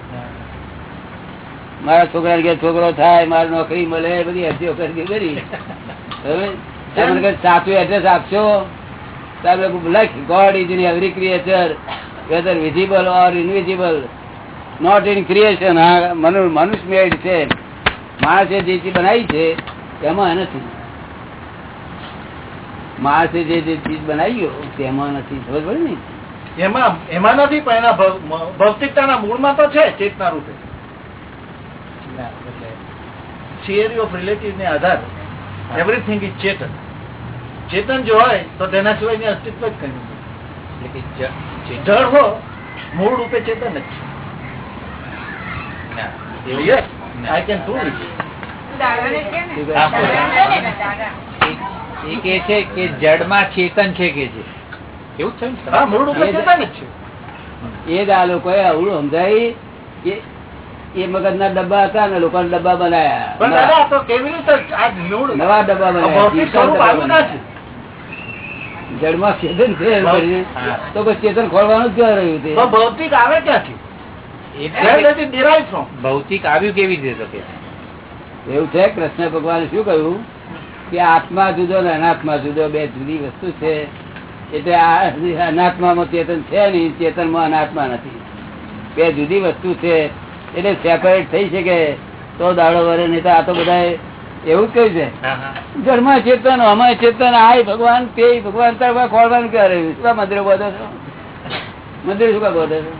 મારા છોકરા કે છોકરો થાય મારી નોકરી મળે બધી અરજીઓ કરી કરી. સાચું એડ્રેસ આપશો? God is in every creature whether visible or invisible not in creation હા મનુષ્ય મેડ છે. માણસે જે ચીજ બનાવી છે તેમાં નથી. માણસે જે જે ચીજ બનાવી તેમાં નથી. ખબર પડે ને? એમાં એમાં નથી પણ એના ભૌતિકતાના મૂળમાં તો છે ચેતના રૂપે. થિયરી ઓફ રિલેટિવ ને આધાર. એવરીથિંગ ઇઝ ચેતન. ચેતન જો હોય તો તેના સિવાય અસ્તિત્વ જ કહ્યું જળ હો મૂળ રૂપે ચેતન જ છે. આઈ કેન પ્રૂવ એ કે છે કે જડમાં ચેતન છે કે છે. એવું થયું હા મૂળ રૂપે ચેતન જ છે. એ જ આ લોકોએ અવળું સમજાવી કે એ મગજ ના ડબ્બા હતા ને લોકો ડબ્બા પણ બનાયા કેવી રીતે મૂળ નવા ડબ્બા બનાયા. ભૌતિક ચેતન છે ચેતન છે. તો પછી ચેતન ખોલવાનું જ ક્યાં રહ્યું તે ભૌતિક આવે ક્યાંથી? ભૌતિક આવ્યું કેવી રીતે એવું છે કૃષ્ણ ભગવાને શું કહ્યું? કે આત્મા જુદો ને અનાત્મા જુદો બે જુદી વસ્તુ છે. એટલે આ અનાત્મામાં ચેતન છે નહીં ચેતનમાં અનાત્મા નથી. બે જુદી વસ્તુ છે. એટલે સેપરેટ થઈ શકે. તો દાડો વરે નહીં તો આ તો બધા એવું જ કહ્યું છે. જળમાં ચેતન અમાય ચેતન આય ભગવાન તે ભગવાન તાર ખોળવાનું ક્યારે રહ્યું? શું મંદિર બોધો છો? મંદિર શું બોધો છો?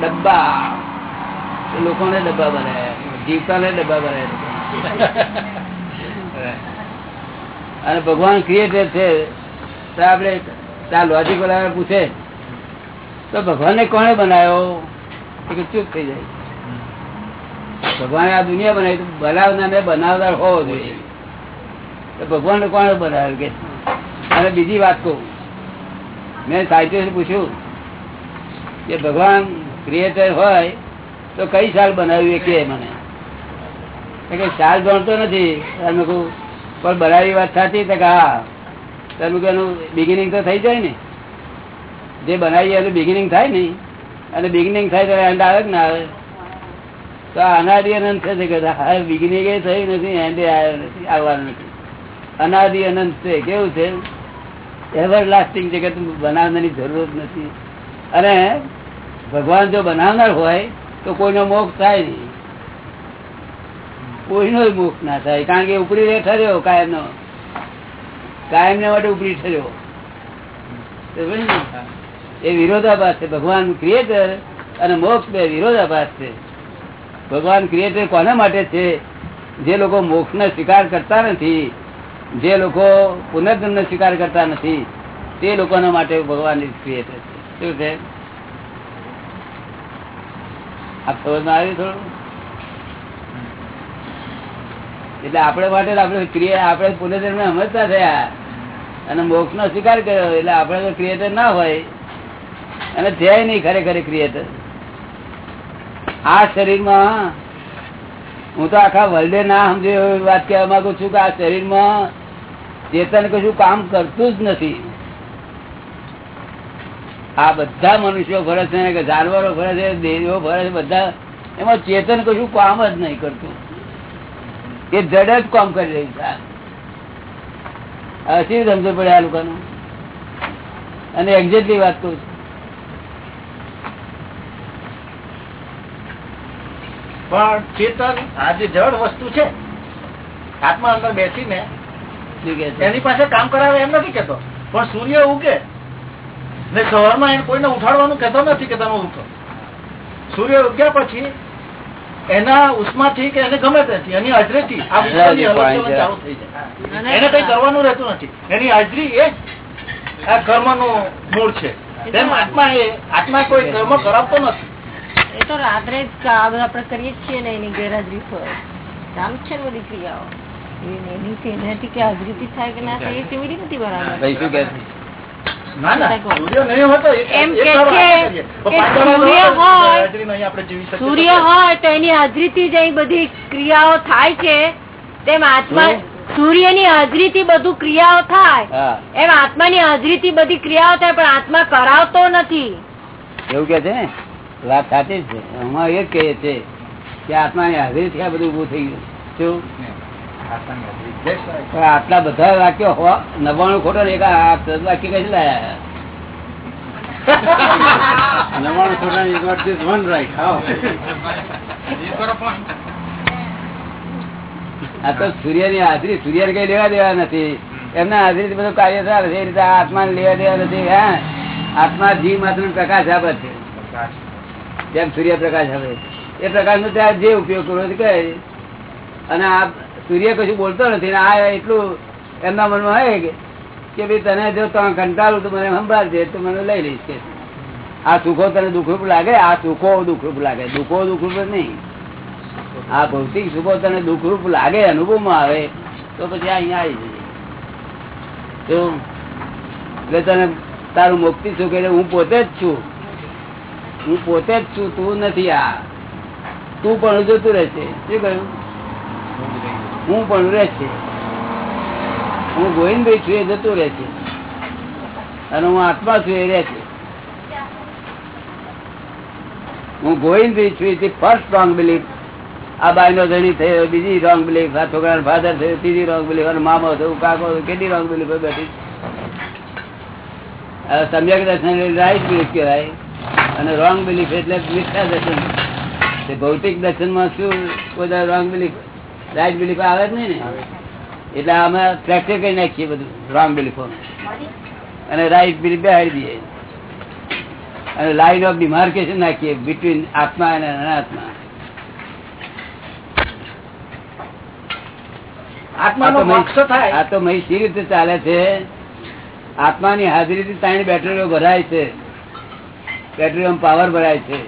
ડબ્બા. લોકોને ડબ્બા બનાવ્યા જીવતાને ડબ્બા બનાવ્યા અને ભગવાન ક્રિએટર છે. તો આપણે ત્યાં લોજિક વાળા પૂછે. તો ભગવાનને કોણે બનાવ્યો? ચૂપ થઈ જાય. ભગવાને આ દુનિયા બનાવી બનાવના ને બનાવનાર હોવો જોઈએ. તો ભગવાનને કોણ બનાવ્યું કે? અને બીજી વાત કહું. મેં સાહિત્ય પૂછ્યું કે ભગવાન ક્રિએટર હોય તો કઈ સાલ બનાવ્યું એ કે મને? કે સાલ જાણતો નથી. તમે કહું, પણ બનાવી વાત સાચી? તો હા. તમે કહું એનું બિગિનિંગ તો થઈ જાય ને. જે બનાવીએ એનું બિગિનિંગ થાય ને, અને બિગિનિંગ થાય તો એન્ડ આવે કે ના આવે? તો અનાદિ અનંત છે તે કહેતા હા બિગિનિંગ થયું નથી એન્ડે આવવાનું નથી અનાદિ અનંત છે, કેવું છે? એવર લાસ્ટિંગ જગત બનાવવાની જરૂર નથી. અને ભગવાન જો બનાવનાર હોય, તો કોઈનો મોક્ષ થાય નહીં. કોઈનો મોક્ષ ના થાય, કારણ કે ઉપરી રે ઠર્યો કાયમનો. કાયમને માટે ઉપરી ઠર્યો. એ વિરોધાભાસ છે. ભગવાન ક્રિએટર અને મોક્ષ બે વિરોધાભાસ છે. ભગવાન ક્રિએટર કોના માટે છે? જે લોકો મોક્ષ ને સ્વીકાર કરતા નથી, જે લોકો પુનર્જન્મ સ્વીકાર કરતા નથી, તે લોકોના માટે ભગવાન ક્રિએટર છે. શું છે? એટલે આપણે માટે આપણે ક્રિયા આપણે પુનર્જન્મ સમજતા થયા. અને મોક્ષ નો સ્વીકાર કર્યો. એટલે આપણે તો ક્રિએટર ના હોય. અને થયા નહીં, ખરેખર ક્રિએટર આ શરીરમાં હું તો આખા વર્લ્ડે ના સમજ્યો વાત કહેવા માંગુ છું કે આ શરીરમાં ચેતન કશું કામ કરતું જ નથી. આ બધા મનુષ્યો ફરે છે કે જાનવરો ફરે છે, દેવીઓ ફરે છે, બધા એમાં ચેતન કશું કામ જ નહીં કરતું. એ જડ જ કામ કરી રહી છે આ. શી સમજ પડે આ લોકોનું? અને એક્ઝેક્ટલી વાત કરું છું. પણ ચેતન આ જે જળ વસ્તુ છે આત્મા અંદર બેસીને એની પાસે કામ કરાવે એમ નથી કેતો પણ સૂર્ય ઉગે ને સવારમાં એને કોઈને ઉઠાડવાનું કેતો નથી કે તમે ઉઠો. સૂર્ય ઉગ્યા પછી એના ઉષ્માથી કે એને ગમે તેથી એની હાજરીથી આ ચાલુ થઈ જાય. એને કઈ કરવાનું રહેતું નથી. એની હાજરી એ આ આ કર્મનું મૂળ છે. તેમ આત્મા એ આત્મા કોઈ કર્મ કરાવતો નથી. એ તો રાત્રે જ આપણે કરીએ છીએ ને એની ગેરહાજરી પર ચાલુ છે ને બધી ક્રિયાઓ. એની એનાથી કે હાજરીથી થાય કે ના થાય એ કેવી નથી બરાબર સૂર્ય હોય તો એની હાજરી નહીં આપણે જીવી શકીએ. સૂર્ય હોય તો એની હાજરીથી જ બધી ક્રિયાઓ થાય છે. તેમ આત્મા સૂર્યની હાજરી થી બધું ક્રિયાઓ થાય. એમ આત્મા ની હાજરી થી બધી ક્રિયાઓ થાય પણ આત્મા કરાવતો નથી. એવું કે છે? ને વાત સાચી છે. આમાં એ કહીએ છે કે આત્માની હાજરી આ બધું ઉભું થઈ ગયું. આટલા બધા વાક્યો હોવા નવાણું ખોટો ને વાક્ય કઈ લાયા? આ તો સૂર્યની હાજરી સૂર્ય ને કઈ લેવા દેવા નથી. એમના હાજરી બધું કાર્ય થાય છે. એ રીતે આત્મા લેવા દેવા નથી. હા? આત્મા જીવ માત્ર પ્રકાશ આપે છે. જેમ સૂર્યપ્રકાશ હવે એ પ્રકાશનો ત્યાં જે ઉપયોગ કરવો કહે અને આ સૂર્ય કશું બોલતો નથી આ એટલું એમના મનમાં હોય કે કે ભાઈ તને જો તમે કંટાળું તો મને સંભાળજે તો મને લઈ લઈશ, કે. આ સુખો તને દુઃખરૂપ લાગે? આ સુખો દુઃખરૂપ લાગે. દુઃખો દુઃખરૂપ નહીં. આ ભૌતિક સુખો તને દુઃખરૂપ લાગે, અનુભવમાં આવે, તો પછી અહીંયા આવી જાય તો એટલે તને તારું મુક્તિ સુખ એટલે હું પોતે જ છું. હું પોતે જ છું, તું નથી આ. તું પણ જોતું રહેશે શું કહ્યું? હું પણ રહેશે હું ગોવિંદભાઈ છું, એ જતું રહેશે અને હું આત્મા છું, એ રહેશે હું ગોવિંદભાઈ છું એ ફર્સ્ટ રોંગ બિલીફ આ બાઈ નો ધણી થયો, બીજી રોંગ બિલીફ આ છોકરા ફાધર થયો, ત્રીજી રોંગ બિલીફ અને મામો થયું કાકો કેટલી રોંગ બિલીફ હવે સમ્યક રાઈટ બિલીફ કહેવાય. અને રોંગ બિલીફ એટલે મિથ્યા દર્શન. તે ભૌતિક દર્શનમાં શું બધા રોંગ બિલીફ રાઈટ બિલીફ આવે જ નહીં ને? એટલે અમે ફ્રેક્ચર કરી નાખીએ બધું રોંગ બિલીફો અને રાઈટ બિલીફ બેહાડી દઈએ. અને લાઈન ઓફ ડિમાર્કેશન નાખીએ બિટવીન આત્મા અને અનાત્મા. આત્માનો આ તો મોક્ષ મહી- થાય. આ તો મહી સી રીતે ચાલે છે? આત્માની હાજરીથી ત્રણ બેટરીઓ ભરાય છે. બેટરીઓ પાવર ભરાય છે.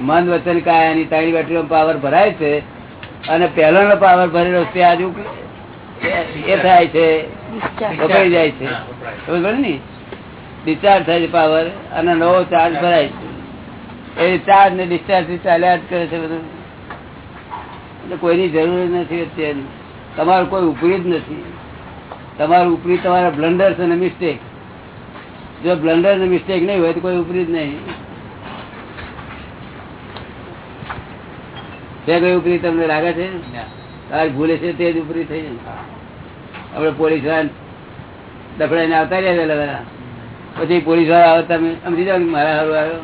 મન વચન કાયાની ત્રણ બેટરીમાં પાવર ભરાય છે અને પહેલાનો પાવર ભરેલો છે આજુ એ થાય છે. વપરાઈ જાય છે. ખબર ને? ડિસ્ચાર્જ થાય છે પાવર અને નવો ચાર્જ ભરાય છે. એ ચાર્જ ને ડિસ્ચાર્જથી ચાલ્યા જ કરે છે બધું. એટલે કોઈની જરૂર નથી અત્યારે. તમારું કોઈ ઉપરી જ નથી. તમારું ઉપરી તમારા બ્લન્ડર્સ અને મિસ્ટેક જો બ્લન્ડર મિસ્ટેક નહીં હોય તો કોઈ ઉપરી જ નહીં. તે કઈ ઉપરી તમને લાગે છે? તારી ભૂલે છે તે જ ઉપરી થઈ જાય. આપડે પોલીસવાળા દફડાઈને આવતા રહ્યા પેલા પછી પોલીસવાળા આવે તમે સમજી જાવ મારા હારું આવ્યો?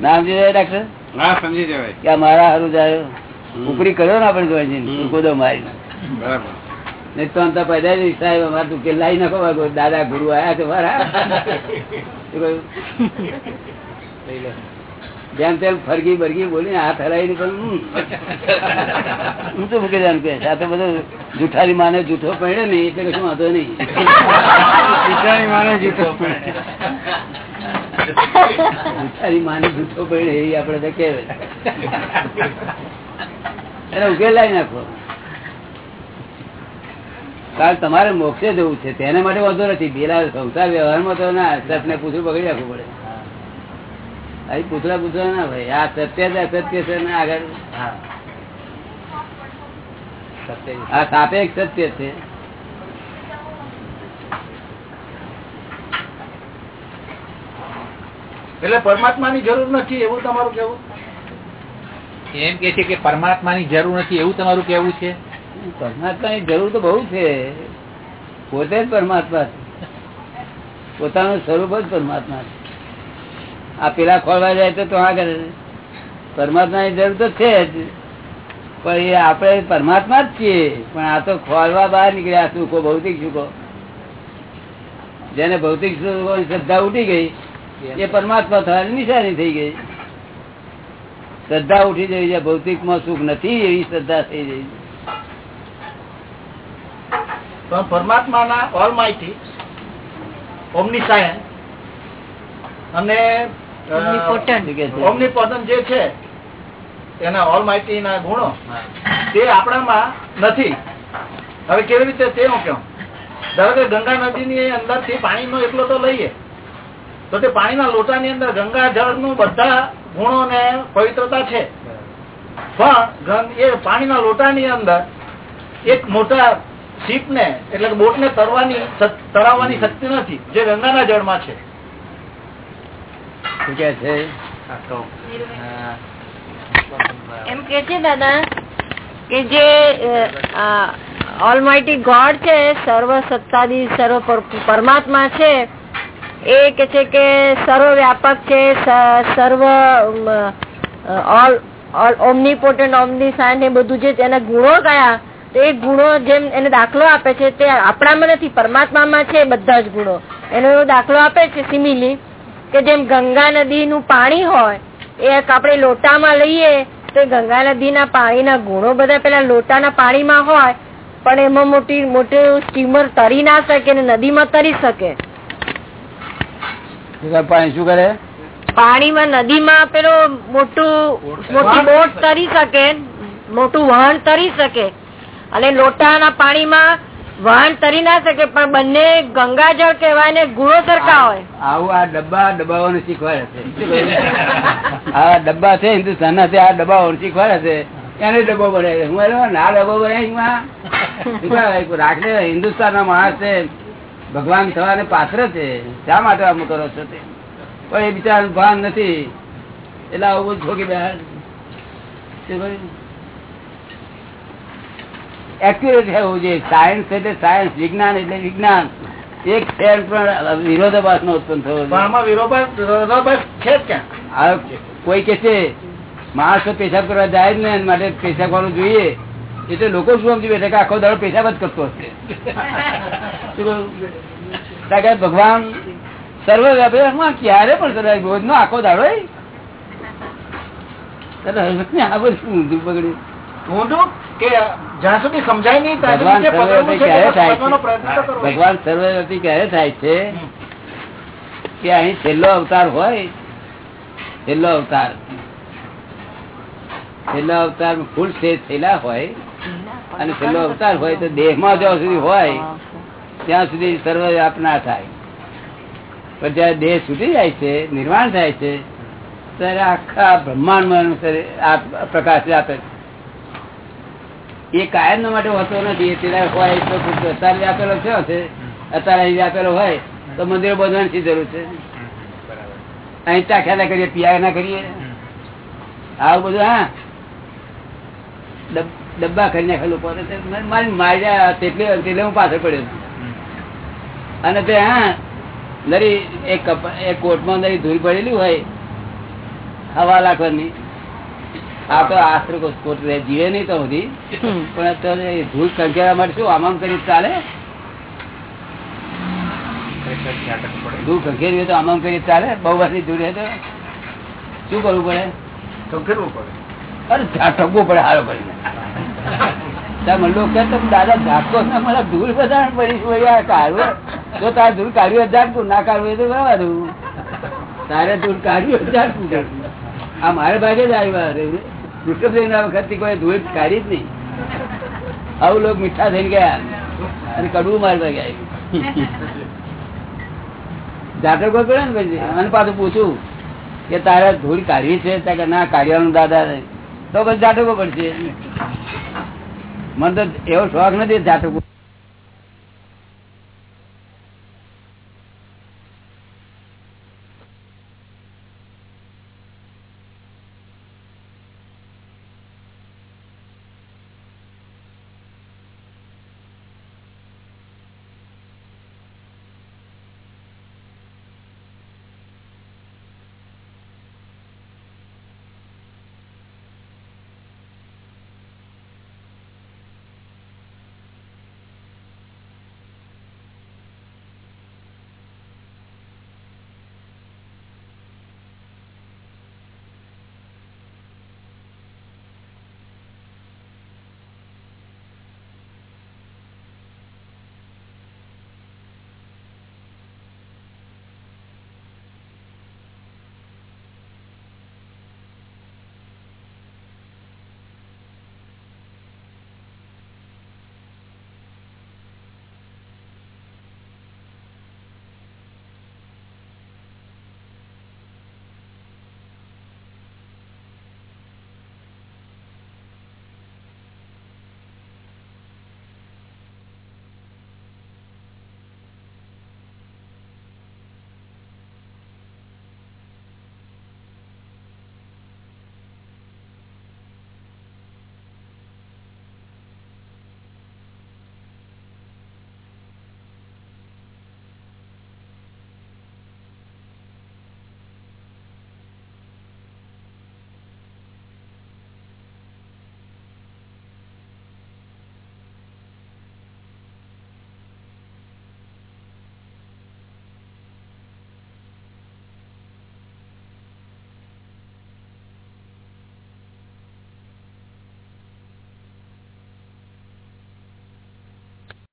ના સમજી જાય ડાક્ટર? ના સમજી જવાય. કે મારા હારું જ આવ્યો. ઉપરી કર્યો ને આપણે જોઈ જઈને. કૂદો મારી બરાબર. નહીં તો અંત પેદા જ સાહેબ અમારે તું કે લાઈ નાખો દાદા ગુરુ આયા છે મારા. જેમ તેમ ફરગી બરગી બોલી હાથ હલાવી પણ હું તો મૂકી જાણ કે આ તો બધું જૂઠારી માને જૂઠો પડે ને એટલે કશું વાંધો નહીં. જૂઠાણી માને જૂઠો પડે. જૂઠારી માને જૂઠો પડે એ આપડે તો કહેવાય. એને ઉકેલાઈ નાખો. કારણ તમારે મોક્ષે જવું છે તેના માટે વાંધો નથી. પેલા સંસાર વ્યવહારમાં તો ના સતને પૂછવું પકડી રાખવું પડે. અહીં પૂછડા પૂછવા ના ભાઈ આ સત્ય છે અસત્ય છે ને આગળ? આ સાપેક્ષ સત્ય છે. એટલે પરમાત્માની જરૂર નથી એવું તમારું કેવું એમ કે છે કે પરમાત્માની જરૂર નથી એવું તમારું કેવું છે? પરમાત્માની જરૂર તો બહુ છે. પોતે જ પરમાત્મા છે. પોતાનું સ્વરૂપ જ પરમાત્મા છે. આ પેલા ખોલવા જાય તો આગળ પરમાત્માની જરૂર તો છે જ. પણ એ આપણે પરમાત્મા જ છીએ. પણ આ તો ખોલવા બહાર નીકળ્યા સુખો ભૌતિક સુખો જેને ભૌતિક સુખોની શ્રદ્ધા ઉઠી ગઈ. એ પરમાત્મા થવાની નિશાની થઈ ગઈ. શ્રદ્ધા ઉઠી જઈ છે ભૌતિકમાં સુખ નથી એવી શ્રદ્ધા થઈ ગઈ તો પરમાત્માના ઓલ માહિતી ઓમની સાયન્સ અને. ઓમનીપોટન્ટ જે છે એના ઓલ માહિતી ના ગુણો તે આપણામાં નથી. હવે કેવી રીતે તે હું કેવું ધારો કે ગંગા નદી ની અંદરથી પાણી નો એટલો તો લઈએ. તો તે પાણીના લોટાની અંદર ગંગા જળનું બધા ગુણો ને પવિત્રતા છે. પણ ગંગ- એ પાણીના લોટાની અંદર એક મોટા શીપ ને એટલે કે બોટ ને તરવાની તરાવવાની શક્તિ નથી જે ગંગાના જળમાં છે. શું કે છે? એમ કે છે દાદા કે જે ઓલમાઇટી ગોડ છે સર્વ સત્તાધી સર્વ પરમાત્મા છે એ કે છે કે સર્વ વ્યાપક છે સ- સર્વ ઓલ ઓમનીપોટન્ટ ઓમની સાઇન એ બધું જે તેના ગુણો કયા એ ગુણો જેમ એને દાખલો આપે છે તે આપણામાં નથી પરમાત્મામાં છે બધા જ ગુણો. એનો એવો દાખલો આપે છે સિમિલી કે જેમ ગંગા નદી નું પાણી હોય એ આપણે લોટામાં લઈએ તો ગંગા નદીના પાણીના ગુણો બધા પેલા લોટાના પાણીમાં હોય પણ એમાં મોટી મોટી સ્ટીમર તરી ના શકે ને નદીમાં તરી શકે. પાણી શું કરે? પાણીમાં નદીમાં પેલો મોટું મોટી બોટ તરી શકે મોટું વહન તરી શકે. અને લોટાના પાણીમાં વાહન તરી ના શકે પણ બંને ગંગાજળ કહેવાય ને ગુણો સરખા હોય. આવું આ ડબ્બા ડબ્બાઓને શીખવાડે છે. આ ડબ્બા છે હિન્દુસ્તાન ના આ ડબ્બાઓ શીખવાડે છે. એને ડબ્બો બનાવે હું ના ડબ્બો બનાવી રાખે હિન્દુસ્તાન ના માણસ છે. ભગવાન થવાને પાત્ર છે. શા માટે આમ કરો છો તે? પણ એ બિચારા ભાન નથી. એટલે આવું બધું ભોગી બેહાડ? એક્યુરેટ હોવું જોઈએ સાયન્સ એટલે સાયન્સ વિજ્ઞાન એટલે વિજ્ઞાન. એક પણ વિરોધાભાસ નો ઉત્પન્ન આ કોઈ કે છે માણસો પેશાબ કરવા જાય ને માટે પેશાબ કરવાનું જોઈએ એટલે લોકો શું સમજી બેઠે કે આખો દાડો પેશાબ જ કરતો હશે. ભગવાન સર્વ વ્યાપી ક્યારે પણ સર્વ રોજ નો આખો દાડો આ બધું ઊંધું બગડ્યું ઊંધું કે જ્યાં સુધી સમજાય નહીં ભગવાન સુધી છે ક્યારે થાય છે? ભગવાન સર્વવ્યાપી ક્યારે થાય છે? કે અહીં છેલ્લો અવતાર હોય? છેલ્લો અવતાર. છેલ્લો અવતાર ફૂલ સ્ટેજ થયેલા હોય. અને છેલ્લો અવતાર હોય તો દેહમાં જ્યાં સુધી હોય ત્યાં સુધી સર્વવ્યાપ ના થાય. પણ જયારે દેહ છૂટી જાય છે નિર્માણ થાય છે ત્યારે આખા શરીર પ્રકાશ આપે છે. એ કાયમ માટે હોતો નથી. અત્યારે હોય તો અત્યારે વ્યાપેલો છે. અત્યારે અહીં વ્યાપેલો હોય તો મંદિરો બંધવાની જરૂર છે? અહીં ચાખ્યા ના કરીએ, પિયા ના કરીએ. આવું બધું, હા. ડબ્બા કરી નાખે લોકો મારી માર્યા તેટલી તેટલી હું પાછળ પડ્યો અને તે, હા નરી એક કોટમાં નરી ધૂળ પડેલી હોય, હવા લાખવાની આ તો રહે જીવે નહીં તો સુધી. પણ અત્યારે ધૂળ કંકેરા માટે શું આમ આમ કરી ચાલે? ધૂળ કંકેરી હોય તો આમ આમ કરી ચાલે? બહુ વર્ષની ધૂળ તો? શું કરવું પડે? કંખેરવું પડે. અરે ઝાટકવું પડે હારો કરીને. ત્યાં મલ્લો કે તમે દાદા ઝાટકો ના મને ધૂળ પડી આ કાઢવું. જો તારે ધૂળ કાઢ્યું હોય ના કાઢવું હોય તો બરાબર તારે ધૂળ કાઢ્યું ઝાટકું આ મારે ભાગે જ આવ્યા ઋષભદેવ ના વખત કોઈ ધૂળ કાઢી જ નહીં. આવું લોકો મીઠા થઈને ગયા. અને કડવું મારે ભાગે આવ્યું. ઝાટકો પડે ને પછી? અને પાછું પૂછું કે તારે ધૂળ કાઢવી છે? કે ના કાઢવાનું દાદા તો પછી ઝાટકો પડશે. મને તો એવો શોખ નથી ઝાટકો